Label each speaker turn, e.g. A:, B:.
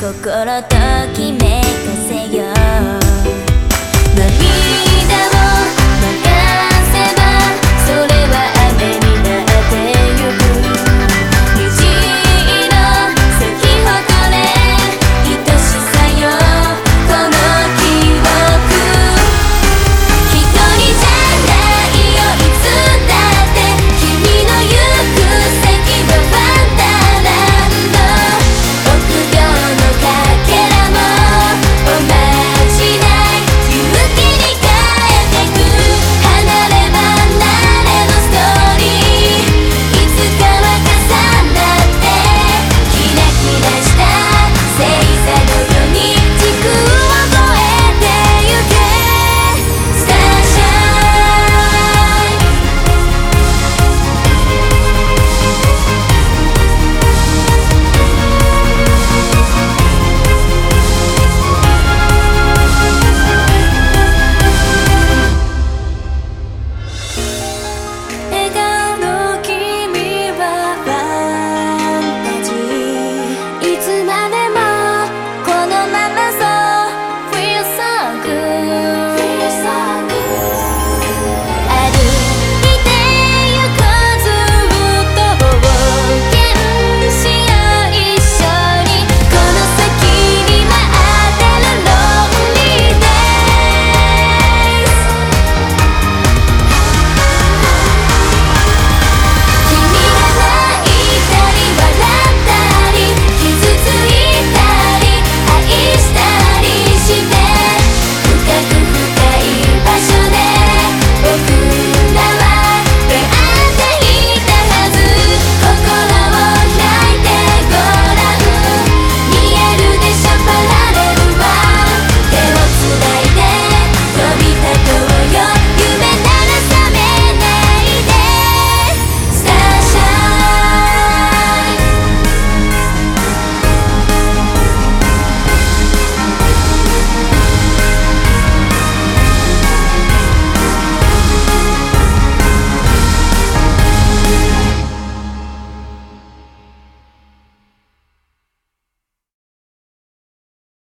A: 心ときめかせよう